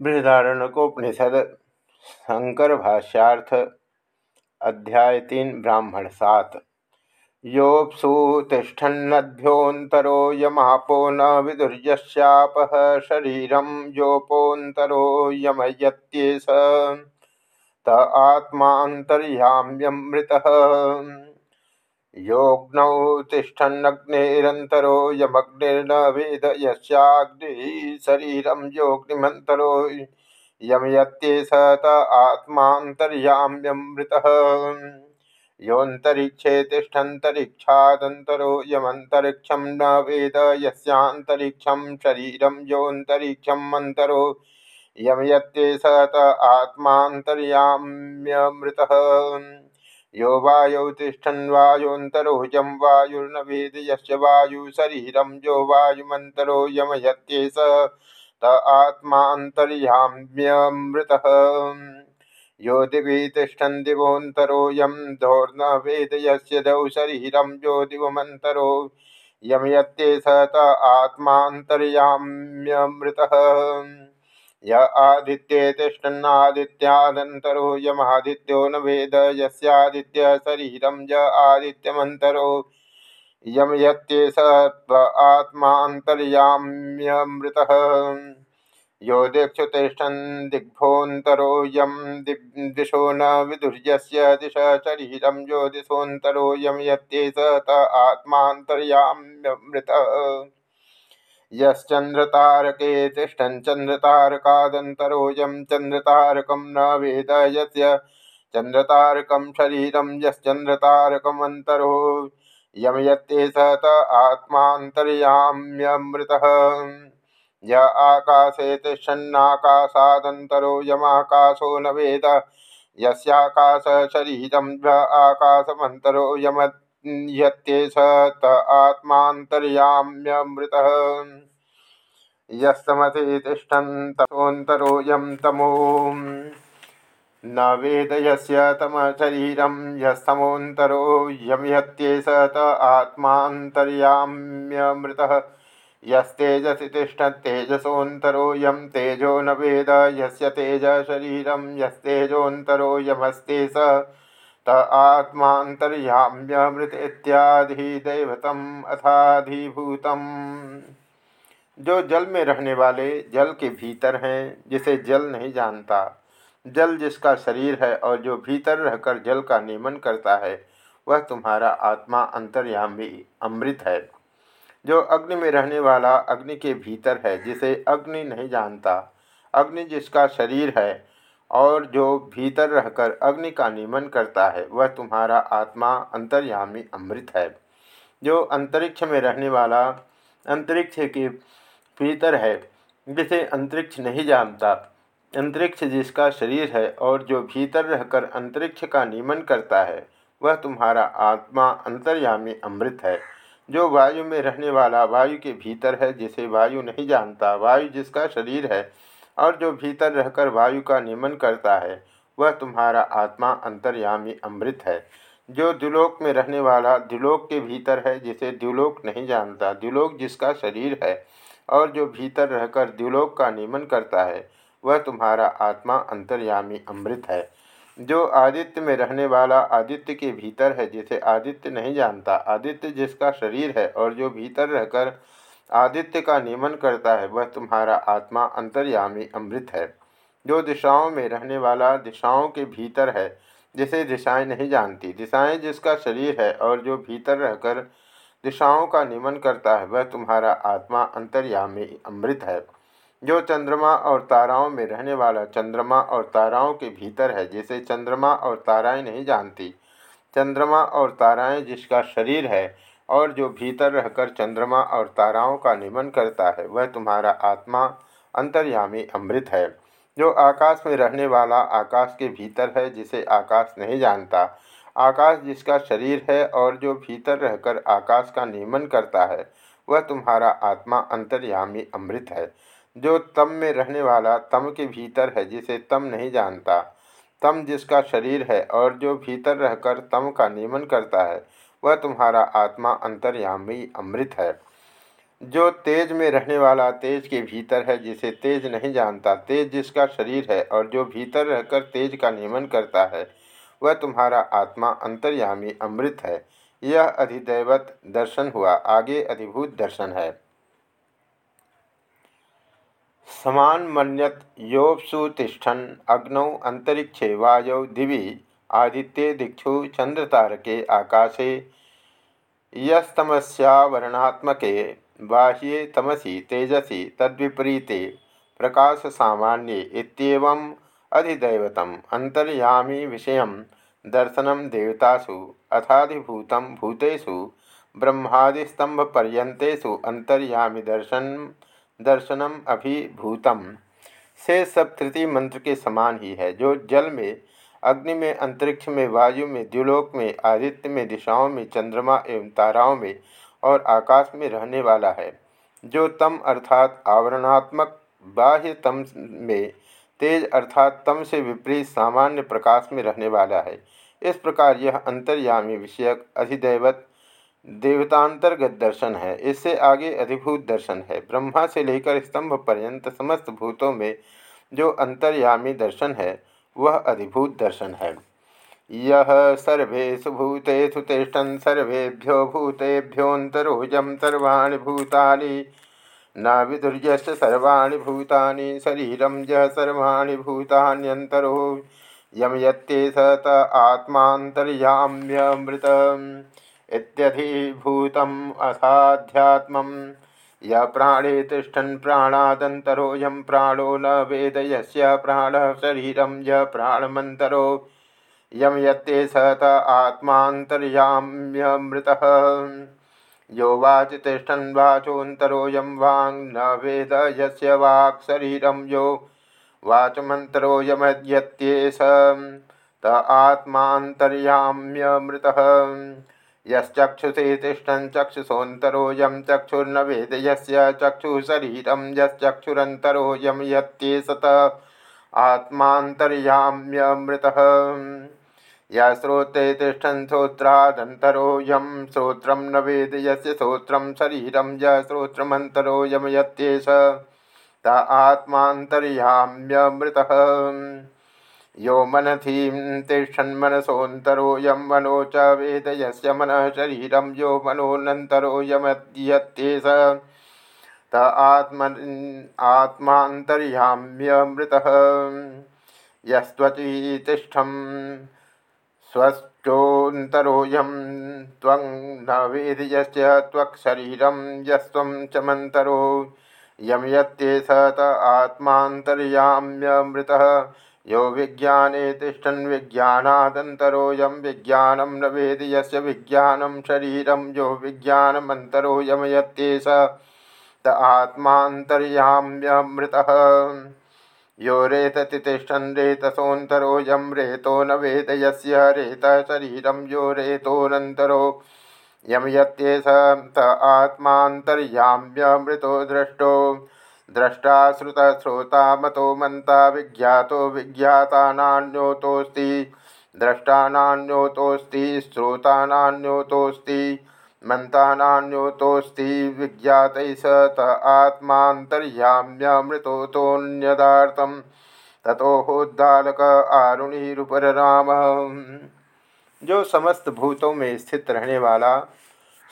बृहदारण्यकोपनिषद शंकर भाष्यार्थ अध्याय तीन ब्राह्मण सात योपसुतिष्ठन्नभ्योऽन्तरो यमापो न विदुर्यस्यापः शरीरं योपोऽन्तरो यमयत्येष। त आत्मान्तर्याम्यमृतः योग्नौ तिष्ठन्नग्नेरन्तरो यमग्निर्न वेद यस्याग्निः शरीरं योग्निमन्तरो यम यत्येष त आत्मान्तर्याम्यमृतः योऽन्तरिक्षे तिष्ठन्तरिक्षादन्तरो यमन्तरिक्षं न वेद, यस्यान्तरिक्षं शरीरं योऽन्तरिक्षमन्तरो यम यत्येष त आत्मान्तर्याम्यमृतः। यो वायौ तिष्ठन् वायोऽन्तरोजं वायुर्न वेद यस्य वायुशरीरं यो वायुमन्तरो यमयत्येष त आत्मान्तर्याम्यमृतः यो दिवि तिष्ठन् दिवोऽन्तरो यं दोर्न वेद यस्य दौ शरीरं यो दिवमन्तरो यमयत्येष त आत्मान्तर्याम्यमृतः य आदित्ये तिष्ठन्नादित्यादन्तरो यमादित्यो न वेद यस्यादित्यशरीरं य आदित्यमन्तरो। यम यत्येष आत्मान्तर्याम्यमृतः यो दिक्षु तिष्ठन् दिग्भोऽन्तरो, यं दिशो न विदुर्यस्य दिश शरीरं यो दिशोऽन्तरो यम यत्येष त आत्मान्तर्याम्यमृतः यश्चन्द्रतारके तिष्ठन् चन्द्रतारकादन्तरोऽयं चन्द्रतारकं न वेद यस्य शरीरं यश्चन्द्रतारकमन्तरो यम यत्येष त आत्मान्तर्याम्यमृतः। य आकाशे तिष्ठन्नाकाशादन्तरो यमाकाशो न वेद यस्याकाशशरीरं य आकाशमन्तरो यम यत्येष त आत्मान्तर्याम्यमृतः तमो। न वेद यस्य तमशरीरं यस्तमोऽन्तरो यं यत्येष त आत्मान्तर्याम्यमृतः। यस्तेजसि तिष्ठत्तेजसोऽन्तरो तेजो न वेद। यस्य तेजशरीरं यस्तेजोऽन्तरो यमस्तेष त आत्मान्तर्याम्यमृत इत्याधिदैवतम् अथाधिभूतम्। जो जल में रहने वाले जल के भीतर हैं, जिसे जल नहीं जानता, जल जिसका शरीर है और जो भीतर रहकर जल का नियमन करता है, वह तुम्हारा आत्मा अंतर्यामी अमृत है। जो अग्नि में रहने वाला अग्नि के भीतर है, जिसे अग्नि नहीं जानता, अग्नि जिसका शरीर है और जो भीतर रहकर अग्नि का नियमन करता है, वह तुम्हारा आत्मा अंतर्यामी अमृत है। जो अंतरिक्ष में रहने वाला अंतरिक्ष के भीतर है, जिसे अंतरिक्ष नहीं जानता। अंतरिक्ष जिसका शरीर है और जो भीतर रहकर अंतरिक्ष का नियमन करता है, वह तुम्हारा आत्मा अंतर्यामी अमृत है। जो वायु में रहने वाला वायु के भीतर है, जिसे वायु नहीं जानता। वायु जिसका शरीर है और जो भीतर रहकर वायु का नियमन करता है, वह तुम्हारा आत्मा अंतर्यामी अमृत है। जो द्विलोक में रहने वाला द्विलोक के भीतर है, जिसे द्विलोक नहीं जानता द्विलोक जिसका शरीर है, और जो भीतर रहकर द्विलोक का नियमन करता है, वह तुम्हारा आत्मा अंतर्यामी अमृत है। जो आदित्य में रहने वाला आदित्य के भीतर है, जिसे आदित्य नहीं जानता, आदित्य जिसका शरीर है, और जो भीतर रहकर आदित्य का नियमन करता है, वह तुम्हारा आत्मा अंतर्यामी अमृत है। जो दिशाओं में रहने वाला दिशाओं के भीतर है, जिसे दिशाएँ नहीं जानती। दिशाएँ जिसका शरीर है और जो भीतर रहकर दिशाओं का नियमन करता है, वह तुम्हारा आत्मा अंतर्यामी अमृत है। जो चंद्रमा और ताराओं में रहने वाला चंद्रमा और ताराओं के भीतर है, जिसे चंद्रमा और ताराएँ नहीं जानती। चंद्रमा और ताराएँ जिसका शरीर है और जो भीतर रहकर चंद्रमा और ताराओं का नियमन करता है, वह तुम्हारा आत्मा अंतर्यामी अमृत है। जो आकाश में रहने वाला आकाश के भीतर है, जिसे आकाश नहीं जानता। आकाश जिसका शरीर है और जो भीतर रहकर आकाश का नियमन करता है, वह तुम्हारा आत्मा अंतर्यामी अमृत है। जो तम में रहने वाला तम के भीतर है, जिसे तम नहीं जानता। तम जिसका शरीर है और जो भीतर रहकर तम का नियमन करता है वह तुम्हारा आत्मा अंतर्यामी अमृत है। जो तेज में रहने वाला तेज के भीतर है, जिसे तेज नहीं जानता, तेज जिसका शरीर है और जो भीतर रहकर तेज का नियमन करता है, वह तुम्हारा आत्मा अंतर्यामी अमृत है। यह अधिदैवत दर्शन हुआ, आगे अधिभूत दर्शन है। समान मन्यत योपसु तिष्ठन, अग्नौ, अंतरिक्षे वायौ, दिवि आदित्य दिक्षु चंद्रतारके आकाशे, यस्तमस्यावरणात्मके, बाह्ये तमसी तेजसी तद्विपरीते प्रकाश सामान्य इत्येवम् अंतर्यामी विषय दर्शन देवतासु, अथाधिभूत भूतेषु ब्रह्मादिस्तंभपर्यंतेषु अंतर्यामी दर्शन, दर्शनम अभिभूतम। से सब तृतीय मंत्र के समान ही है, जो जल में अग्नि में, अंतरिक्ष में, वायु में द्युलोक में, आदित्य में, दिशाओं में, चंद्रमा एवं ताराओं में और आकाश में रहने वाला है। जो तम अर्थात आवरणात्मक बाह्य तम में, तेज अर्थात तम से विपरीत सामान्य प्रकाश में रहने वाला है। इस प्रकार यह अंतर्यामी विषयक अधिदैवत देवतांतर्गत दर्शन है। इससे आगे अधिभूत दर्शन है। ब्रह्मा से लेकर स्तंभ पर्यंत समस्त भूतों में जो अंतर्यामी दर्शन है वह अधिभूत दर्शन है। यह सर्वेषु भूतेषु तिष्ठन्, सर्वेभ्यो भूतेभ्योऽन्तरोऽयं सर्वाणि भूतानि न विदुर्यस्य सर्वाणि भूतानि, शरीरं य सर्वाणि भूतान्यन्तरो यम यत्ते स त आत्मान्तर्याम्यमृत इत्यधिभूतम् असाध्यात्मम्। य प्राणे तिष्ठन् प्राणादन्तरोऽयं प्राणो न वेद यस्य प्राणः शरीरं, य प्राणमन्तरो। यम ये सत आत्मातर्याम्यमृत यो वाच तिष्ठन् वाचोऽन्तरोऽयं वाङ् न वेद यस्य वाक् शरीरं, यो वाचमन्तरोऽयमद्यत्येष त आत्मान्तर्याम्यमृतः। यश्चक्षुषे तिष्ठन् चक्षुषोऽन्तरोऽयं चक्षुर्न वेद यस्य चक्षुशरीरं यश्चक्षुरन्तरोऽयं यत्येष त आत्मान्तर्याम्यमृतः। या श्रोते तिष्ठन् श्रोत्रादन्तरो यम श्रोत्र न वेद श्रोत्रं शरीरं य श्रोत्रमन्तरो यम यत्येष त आत्मान्तर्याम्यमृतः। यो मनथीं तिष्ठन्मनसोऽन्तरो यं मनो च वेद यस्य मनः शरीरं यो मनोऽनन्तरो यमत्येष त आत्म आत्मान्तर्याम्यमृतः। यस्त्वचि तिष्ठम् स्वश्चोन्तरोऽयं त्वं न वेदि यस्य त्वक्शरीरं यस्त्वं च मन्तरो। यं यत्ते स त आत्मान्तर्याम्यमृतः। यो विज्ञाने तिष्ठन् विज्ञानादन्तरोऽयं विज्ञानं न वेदि यस्य विज्ञानं शरीरं, यो विज्ञानमन्तरो यम स त आत्मान्तर्याम्यमृतः। यो रेतति तिष्ठन् रेतसोऽन्तरोऽयं रेतो न वेद यस्य रेतः शरीरं, यो रेतोऽनन्तरो यम यत्येष त आत्मान्तर्याम्यमृतो दृष्टो। द्रष्टा श्रुतः श्रोता मतो मन्ता विज्ञातो विज्ञातानान्योतोऽस्ति। द्रष्टानान्योतोऽस्ति, श्रोतानान्योतोऽस्ति मंतान्योतोस्ति विज्ञात स त आत्मातर्याम्यमृतोन्यदार्थम तथोहोद्दालक आरुणिरुपर राम जो समस्त भूतों में स्थित रहने वाला,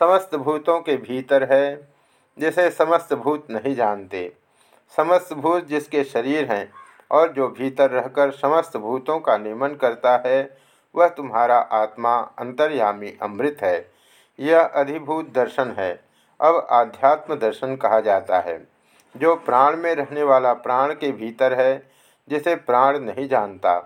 समस्त भूतों के भीतर है जिसे समस्त भूत नहीं जानते। समस्त भूत जिसके शरीर हैं और जो भीतर रहकर समस्त भूतों का नियमन करता है, वह तुम्हारा आत्मा अंतर्यामी अमृत है। यह अधिभूत दर्शन है। अब आध्यात्म दर्शन कहा जाता है। जो प्राण में रहने वाला प्राण के भीतर है, जिसे प्राण नहीं जानता।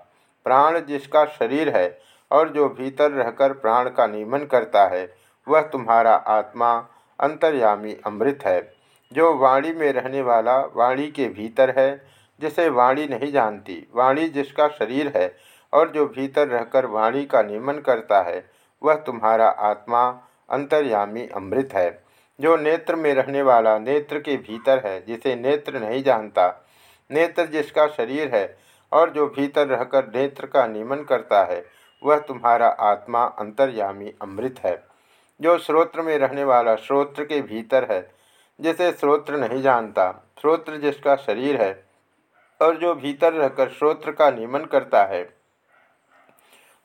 प्राण जिसका शरीर है और जो भीतर रहकर प्राण का नियमन करता है, वह तुम्हारा आत्मा अंतर्यामी अमृत है। जो वाणी में रहने वाला वाणी के भीतर है, जिसे वाणी नहीं जानती। वाणी जिसका शरीर है और जो भीतर रहकर वाणी का नियमन करता है, वह तुम्हारा आत्मा अंतर्यामी अमृत है। जो नेत्र में रहने वाला नेत्र के भीतर है, जिसे नेत्र नहीं जानता। नेत्र जिसका शरीर है और जो भीतर रहकर नेत्र का नियमन करता है, वह तुम्हारा आत्मा अंतर्यामी अमृत है। जो श्रोत्र में रहने वाला श्रोत्र के भीतर है, जिसे श्रोत्र नहीं जानता। श्रोत्र जिसका शरीर है और जो भीतर रहकर श्रोत्र का नियमन करता है,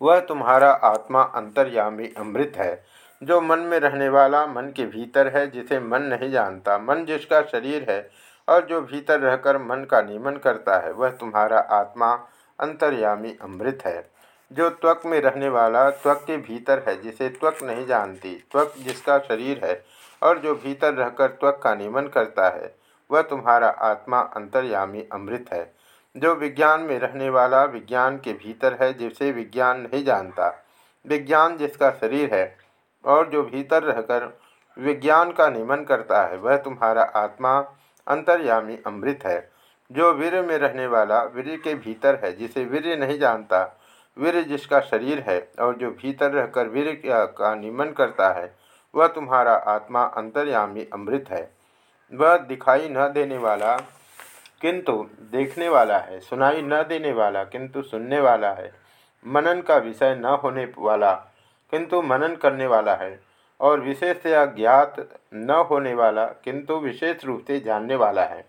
वह तुम्हारा आत्मा अंतर्यामी अमृत है, जो मन में रहने वाला मन के भीतर है, जिसे मन नहीं जानता। मन जिसका शरीर है और जो भीतर रहकर मन का नियमन करता है, वह तुम्हारा आत्मा अंतर्यामी अमृत है। जो त्वक में रहने वाला त्वक के भीतर है, जिसे त्वक नहीं जानती। त्वक जिसका शरीर है और जो भीतर रहकर त्वक का नियमन करता है, वह तुम्हारा आत्मा अंतर्यामी अमृत है। जो विज्ञान में रहने वाला विज्ञान के भीतर है, जिसे विज्ञान नहीं जानता। विज्ञान जिसका शरीर है और जो भीतर रहकर विज्ञान का नियमन करता है, वह तुम्हारा आत्मा अंतर्यामी अमृत है। जो वीर में रहने वाला वीर के भीतर है, जिसे वीर नहीं जानता वीर जिसका शरीर है और जो भीतर रहकर वीर का नियमन करता है, वह तुम्हारा आत्मा अंतर्यामी अमृत है। वह दिखाई न देने वाला किंतु देखने वाला है, सुनाई न देने वाला किंतु सुनने वाला है। मनन का विषय न होने वाला किंतु मनन करने वाला है, और विशेष या ज्ञात न होने वाला किंतु विशेष रूप से जानने वाला है।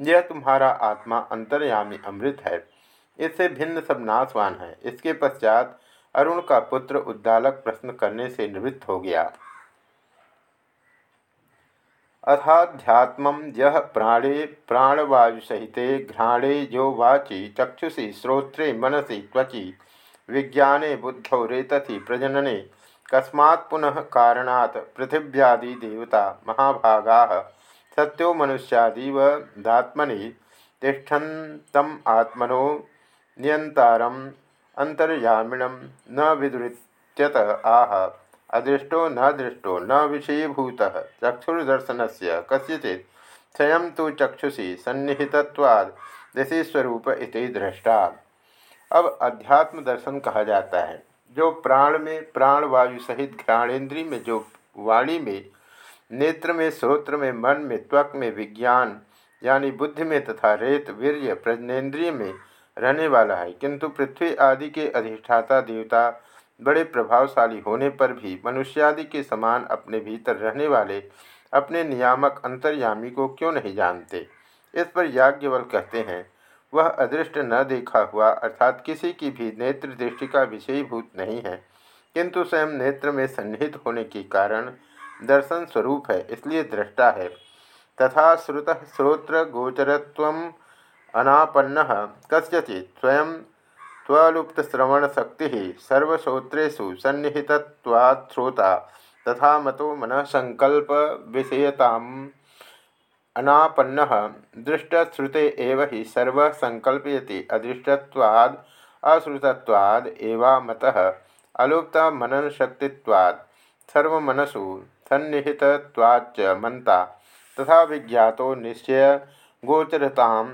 यह तुम्हारा आत्मा अंतर्यामी अमृत है। इससे भिन्न सब नाशवान है। इसके पश्चात अरुण का पुत्र उद्दालक प्रश्न करने से निवृत्त हो गया। अथाध्यात्म यह प्राणे प्राणवायुसहिते घ्राणे जो वाचि चक्षुषि श्रोत्रे मनसि त्वचि विज्ञाने बुद्धौ रेतथि प्रजनने कस्मात् पुनः कारणात् पृथिव्यादि देवता महाभागा सत्यो मनुष्यादीव दात्मनि तिष्ठन्तम् आत्मनो नियंतारम अंतर्यामिणम न विदुरीत्यत आह, अदृष्टो न दृष्टो, न विषयीभूत चक्षुर्दर्शन से कस्यचि स्वयं तो चक्षुषी सन्निहितवाद ऋषिस्वरूप इति दृष्टा अब अध्यात्म दर्शन कहा जाता है। जो प्राण में प्राण वायु सहित घ्राणेन्द्रिय में, जो वाणी में, नेत्र में श्रोत्र में, मन में, त्वक में विज्ञान, यानी बुद्धि में तथा रेत, वीर्य, प्रजनेन्द्रिय में रहने वाला है। किंतु पृथ्वी आदि के अधिष्ठाता देवता बड़े प्रभावशाली होने पर भी मनुष्यादि के समान अपने भीतर रहने वाले अपने नियामक अंतर्यामी को क्यों नहीं जानते? इस पर याज्ञवल कहते हैं, वह अदृष्ट न देखा हुआ अर्थात किसी की भी नेत्र दृष्टि का विषयीभूत नहीं है। किंतु स्वयं नेत्र में सन्निहित होने के कारण दर्शन स्वरूप है, इसलिए दृष्टा है। तथा श्रुत श्रोत्र गोचरत्व अनापन्न। कस्यचि स्वयं त्वलुप्तश्रवणशक्ति सर्वश्रोत्रेषु सन्निहितत्वात् तथा मतो मन संकल्प विषयताम अनापन्न। दृष्टश्रुते एव ही सर्व संकल्पयति अदृष्टवाद अश्रुतवाद एवा मत। अलुप्त मनन सन्निहितवाच्च मनता। तथा विज्ञातो निश्चय गोचरताम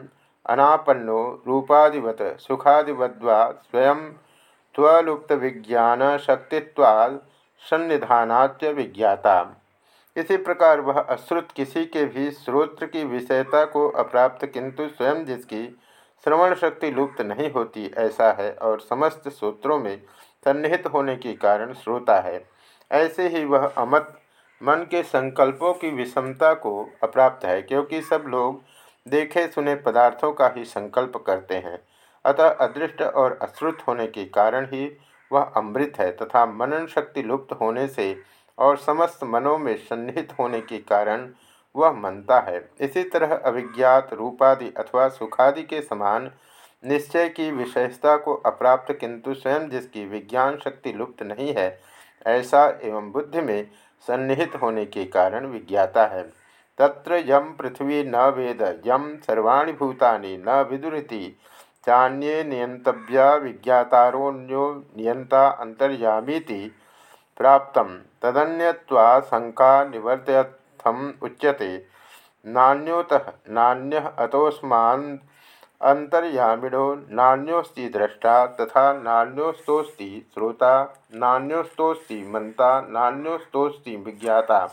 अनापन्नो रूपादिवत सुखादिवद्वा स्वयं त्वलुप्त विज्ञान शक्तित्वाद सन्निधानाच विज्ञाता। इसी प्रकार वह अश्रुत किसी के भी श्रोत्र की विषयता को अप्राप्त, किंतु स्वयं जिसकी श्रवण शक्ति लुप्त नहीं होती, ऐसा है और समस्त सूत्रों में सन्निहित होने के कारण श्रोता है। ऐसे ही वह अमत मन के संकल्पों की विषमता को अप्राप्त है, क्योंकि सब लोग देखे सुने पदार्थों का ही संकल्प करते हैं। अतः अदृष्ट और अश्रुत होने के कारण ही वह अमृत है तथा मनन शक्ति लुप्त होने से और समस्त मनों में सन्निहित होने के कारण वह मनता है। इसी तरह अभिज्ञात, रूपादि अथवा सुखादि के समान निश्चय की विशेषता को अप्राप्त किंतु स्वयं जिसकी विज्ञान शक्ति लुप्त नहीं है, ऐसा एवं बुद्धि में सन्निहित होने के कारण विज्ञाता है। तत्र यम पृथ्वी न वेद यम सर्वाणी भूतानि न विदुरीति। चान्ये नियंतव्या विज्ञातारोन्यो नियंता अंतर्यामीति प्राप्त तदन्यत्वा शंका निवर्तयत्थम उच्यते। नान्योत, नान्य अतोस्मान अंतर्यामिणो नान्योस्ति दृष्टा तथा नान्योस्तोस्ति श्रोता नान्योस्तोस्ति मंता नान्योस्तोस्ति विज्ञाता।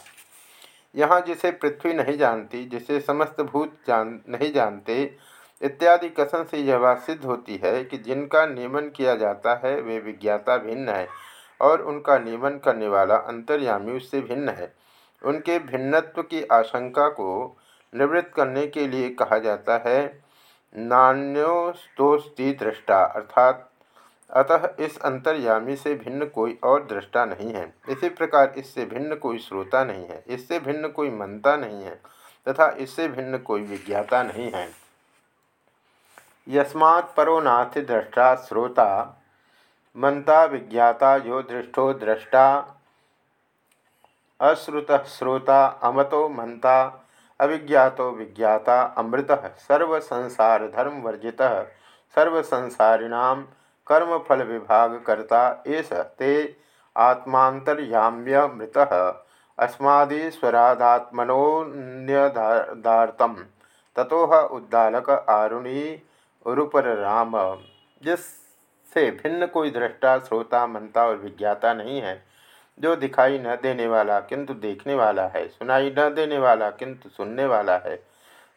यहाँ जिसे पृथ्वी नहीं जानती, जिसे समस्त भूत जान, नहीं जानते, इत्यादि कथन से यह बात सिद्ध होती है कि जिनका नियमन किया जाता है, वे विज्ञाता भिन्न है और उनका नियमन करने वाला अंतर्यामी उससे भिन्न है। उनके भिन्नत्व की आशंका को निवृत्त करने के लिए कहा जाता है नान्योस्तोस्ती दृष्टा अर्थात अतः इस अंतर्यामी से भिन्न कोई और दृष्टा नहीं है। इसी प्रकार इससे भिन्न कोई श्रोता नहीं है। इससे भिन्न कोई मनता नहीं है तथा इससे भिन्न कोई विज्ञाता नहीं है। यस्मात् परो नाथ दृष्टा श्रोता, मनता विज्ञाता यो दृष्टो दृष्टा, अश्रुत श्रोता अमतो मनता, अविज्ञातो विज्ञाता अमृत सर्वसंसार धर्म वर्जिता सर्वसंसारिणाम कर्मफल विभाग करता एस ते आत्मातर्याम्यमृत अस्मादीश्वरादात्मनोन्यदार्तम ततोह उद्दालक आरुणी रूपर राम जिससे भिन्न कोई दृष्टा, श्रोता मनता और विज्ञाता नहीं है, जो दिखाई न देने वाला, किंतु देखने वाला है, सुनाई न देने वाला, किंतु सुनने वाला है।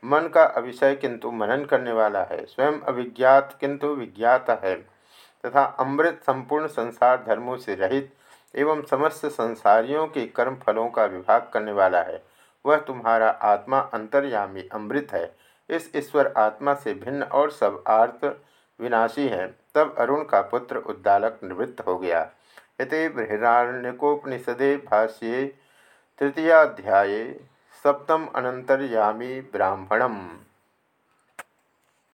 मन का अविषय, किंतु मनन करने वाला है। स्वयं अभिज्ञात, किंतु विज्ञात है। तथा अमृत संपूर्ण संसार धर्मों से रहित एवं समस्त संसारियों के कर्म फलों का विभाग करने वाला है। वह तुम्हारा आत्मा अंतर्यामी अमृत है। इस ईश्वर आत्मा से भिन्न और सब आर्त विनाशी है। तब अरुण का पुत्र उद्दालक निवृत्त हो गया। इति बृहदारण्यकोपनिषदे भाष्ये तृतीयाध्याये सप्तम अनंतर्यामी ब्राह्मणम।